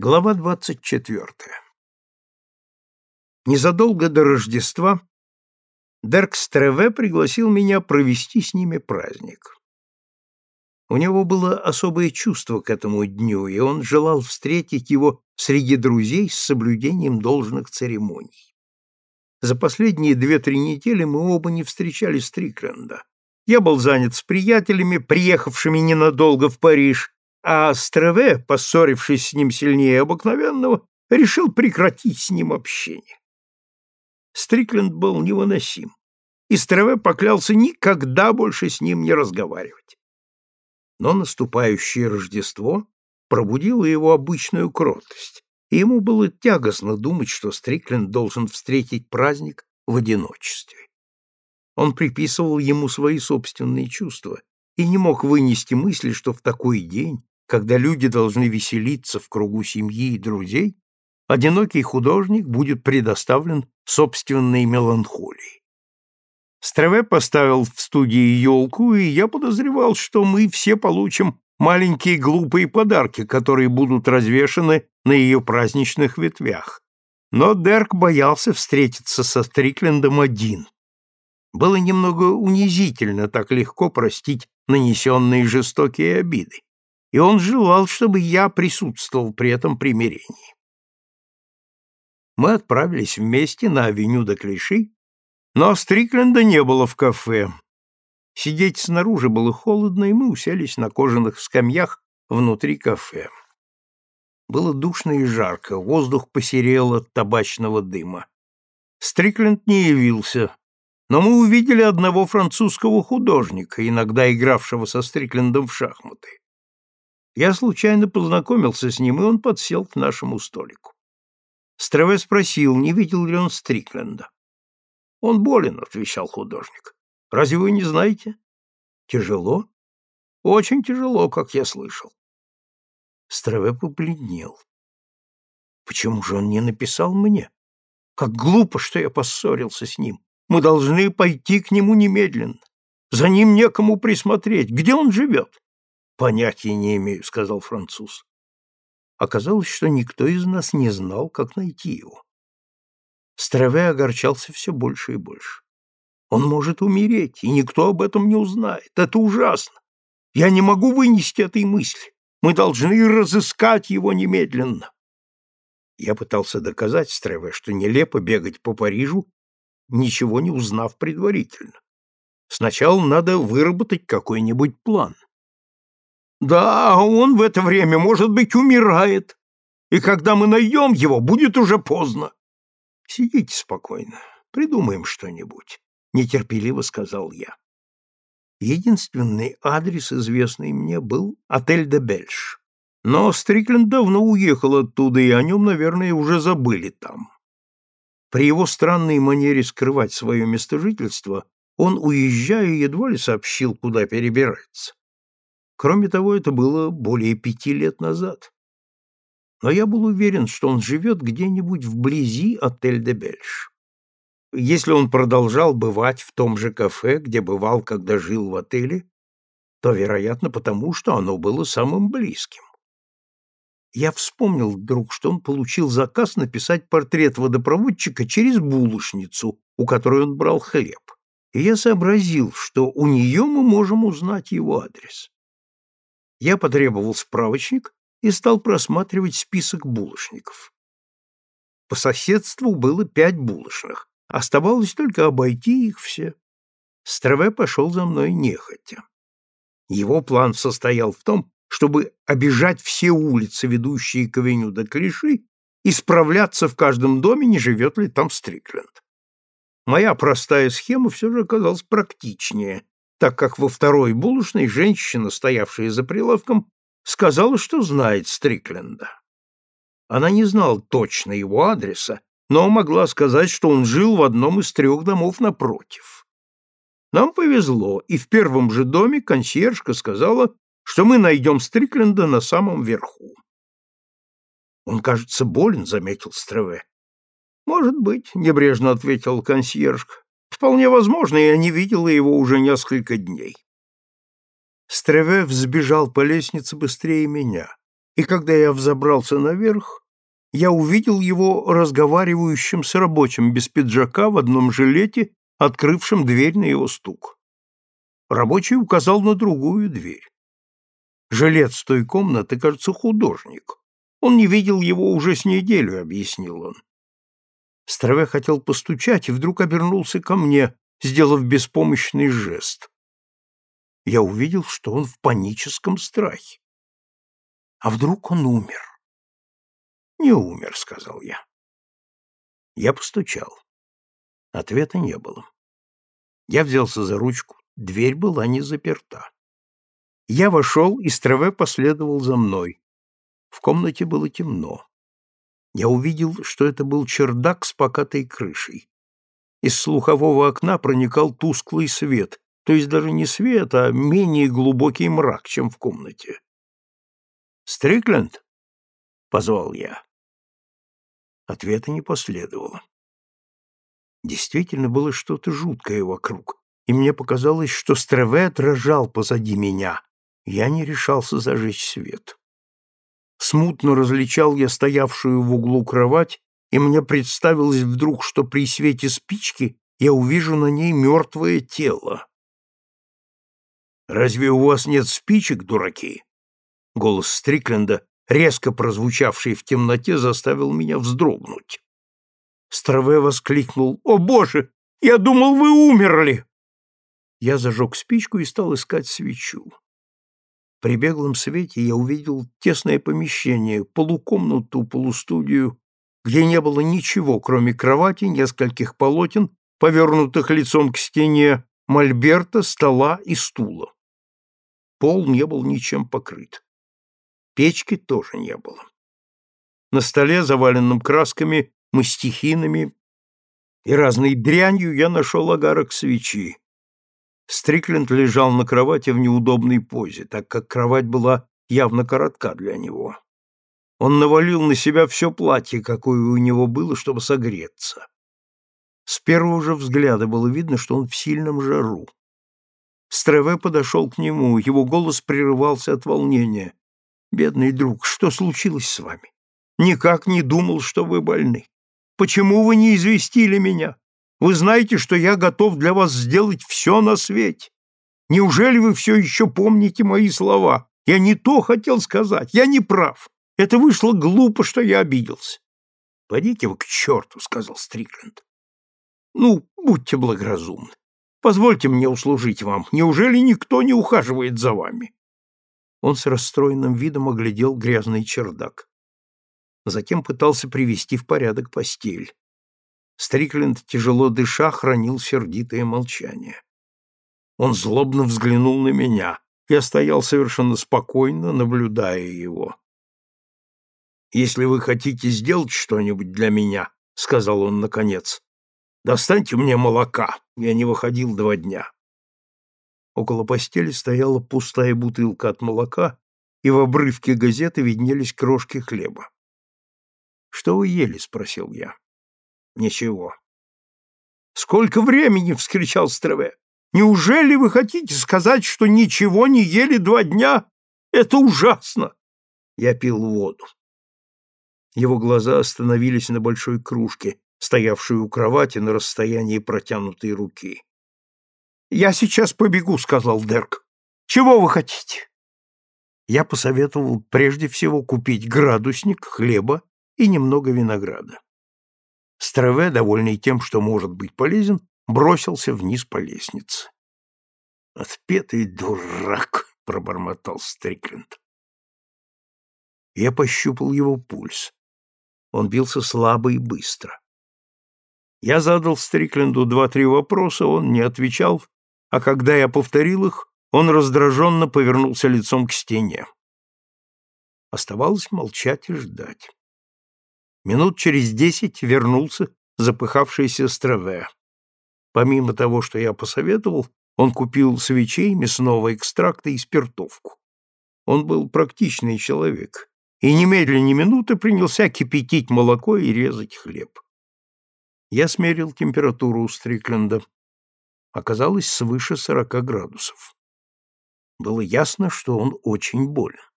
Глава двадцать четвертая. Незадолго до Рождества Дерк Стреве пригласил меня провести с ними праздник. У него было особое чувство к этому дню, и он желал встретить его среди друзей с соблюдением должных церемоний. За последние две-три недели мы оба не встречали Стрикленда. Я был занят с приятелями, приехавшими ненадолго в Париж, а Стреве, поссорившись с ним сильнее обыкновенного, решил прекратить с ним общение. Стрикленд был невыносим, и Стреве поклялся никогда больше с ним не разговаривать. Но наступающее Рождество пробудило его обычную кротость, и ему было тягостно думать, что Стрикленд должен встретить праздник в одиночестве. Он приписывал ему свои собственные чувства и не мог вынести мысли, что в такой день когда люди должны веселиться в кругу семьи и друзей, одинокий художник будет предоставлен собственной меланхолии. Стреве поставил в студии елку, и я подозревал, что мы все получим маленькие глупые подарки, которые будут развешаны на ее праздничных ветвях. Но Дерк боялся встретиться со Стриклендом один. Было немного унизительно так легко простить нанесенные жестокие обиды и он желал, чтобы я присутствовал при этом примирении. Мы отправились вместе на авеню до Клиши, но Стрикленда не было в кафе. Сидеть снаружи было холодно, и мы уселись на кожаных скамьях внутри кафе. Было душно и жарко, воздух посерел от табачного дыма. Стрикленд не явился, но мы увидели одного французского художника, иногда игравшего со Стриклендом в шахматы. Я случайно познакомился с ним, и он подсел к нашему столику. Стреве спросил, не видел ли он Стрикленда. «Он болен», — отвечал художник. «Разве вы не знаете?» «Тяжело?» «Очень тяжело, как я слышал». Стреве побледнел. «Почему же он не написал мне? Как глупо, что я поссорился с ним. Мы должны пойти к нему немедленно. За ним некому присмотреть. Где он живет?» Понятия не имею, сказал француз. Оказалось, что никто из нас не знал, как найти его. Страве огорчался все больше и больше. Он может умереть, и никто об этом не узнает. Это ужасно. Я не могу вынести этой мысли. Мы должны разыскать его немедленно. Я пытался доказать Стреве, что нелепо бегать по Парижу, ничего не узнав предварительно. Сначала надо выработать какой-нибудь план. Да, он в это время, может быть, умирает. И когда мы найдем его, будет уже поздно. Сидите спокойно, придумаем что-нибудь, нетерпеливо сказал я. Единственный адрес, известный мне, был отель де Бельш. Но Стрикленд давно уехал оттуда, и о нем, наверное, уже забыли там. При его странной манере скрывать свое местожительство, он, уезжая, едва ли сообщил, куда перебирается. Кроме того, это было более пяти лет назад. Но я был уверен, что он живет где-нибудь вблизи отель де Бельш. Если он продолжал бывать в том же кафе, где бывал, когда жил в отеле, то, вероятно, потому, что оно было самым близким. Я вспомнил вдруг, что он получил заказ написать портрет водопроводчика через булочницу, у которой он брал хлеб. И я сообразил, что у нее мы можем узнать его адрес. Я потребовал справочник и стал просматривать список булочников. По соседству было пять булочных, оставалось только обойти их все. Страве пошел за мной нехотя. Его план состоял в том, чтобы обижать все улицы, ведущие к авеню до Клиши, и справляться в каждом доме, не живет ли там Стрикленд. Моя простая схема все же оказалась практичнее, так как во второй булочной женщина, стоявшая за прилавком, сказала, что знает Стрикленда. Она не знала точно его адреса, но могла сказать, что он жил в одном из трех домов напротив. Нам повезло, и в первом же доме консьержка сказала, что мы найдем Стрикленда на самом верху. «Он, кажется, болен», — заметил Стреве. «Может быть», — небрежно ответил консьержка. Вполне возможно, я не видела его уже несколько дней. Стреве взбежал по лестнице быстрее меня, и когда я взобрался наверх, я увидел его разговаривающим с рабочим без пиджака в одном жилете, открывшим дверь на его стук. Рабочий указал на другую дверь. Жилец той комнаты, кажется, художник. Он не видел его уже с неделю, объяснил он. Страве хотел постучать и вдруг обернулся ко мне, сделав беспомощный жест. Я увидел, что он в паническом страхе. А вдруг он умер? Не умер, сказал я. Я постучал. Ответа не было. Я взялся за ручку. Дверь была не заперта. Я вошел, и Страве последовал за мной. В комнате было темно. Я увидел, что это был чердак с покатой крышей. Из слухового окна проникал тусклый свет, то есть даже не свет, а менее глубокий мрак, чем в комнате. «Стрикленд?» — позвал я. Ответа не последовало. Действительно было что-то жуткое вокруг, и мне показалось, что Стреве отражал позади меня. Я не решался зажечь свет. Смутно различал я стоявшую в углу кровать, и мне представилось вдруг, что при свете спички я увижу на ней мертвое тело. «Разве у вас нет спичек, дураки?» Голос Стрикленда, резко прозвучавший в темноте, заставил меня вздрогнуть. Страве воскликнул. «О, Боже! Я думал, вы умерли!» Я зажег спичку и стал искать свечу. При беглом свете я увидел тесное помещение, полукомнату, полустудию, где не было ничего, кроме кровати, нескольких полотен, повернутых лицом к стене, мольберта, стола и стула. Пол не был ничем покрыт. Печки тоже не было. На столе, заваленном красками, мастихинами и разной дрянью, я нашел огарок свечи. Стрикленд лежал на кровати в неудобной позе, так как кровать была явно коротка для него. Он навалил на себя все платье, какое у него было, чтобы согреться. С первого же взгляда было видно, что он в сильном жару. Стреве подошел к нему, его голос прерывался от волнения. «Бедный друг, что случилось с вами? Никак не думал, что вы больны. Почему вы не известили меня? Вы знаете, что я готов для вас сделать все на свете. Неужели вы все еще помните мои слова? Я не то хотел сказать, я не прав. Это вышло глупо, что я обиделся. — Пойдите вы к черту, — сказал Стрикленд. — Ну, будьте благоразумны. Позвольте мне услужить вам. Неужели никто не ухаживает за вами? Он с расстроенным видом оглядел грязный чердак. Затем пытался привести в порядок постель. Стрикленд, тяжело дыша, хранил сердитое молчание. Он злобно взглянул на меня. Я стоял совершенно спокойно, наблюдая его. «Если вы хотите сделать что-нибудь для меня, — сказал он наконец, — достаньте мне молока. Я не выходил два дня». Около постели стояла пустая бутылка от молока, и в обрывке газеты виднелись крошки хлеба. «Что вы ели?» — спросил я. Ничего. Сколько времени, вскричал Стреве. Неужели вы хотите сказать, что ничего не ели два дня? Это ужасно. Я пил воду. Его глаза остановились на большой кружке, стоявшей у кровати на расстоянии протянутой руки. «Я сейчас побегу», — сказал Дерк. «Чего вы хотите?» Я посоветовал прежде всего купить градусник, хлеба и немного винограда. Стреве, довольный тем, что может быть полезен, бросился вниз по лестнице. «Отпетый дурак!» — пробормотал Стрикленд. Я пощупал его пульс. Он бился слабо и быстро. Я задал Стрикленду два-три вопроса, он не отвечал, а когда я повторил их, он раздраженно повернулся лицом к стене. Оставалось молчать и ждать. Минут через десять вернулся запыхавшийся Страве. Помимо того, что я посоветовал, он купил свечей, мясного экстракта и спиртовку. Он был практичный человек и немедленно ни минуты принялся кипятить молоко и резать хлеб. Я смерил температуру у Стрикленда. Оказалось свыше сорока градусов. Было ясно, что он очень болен.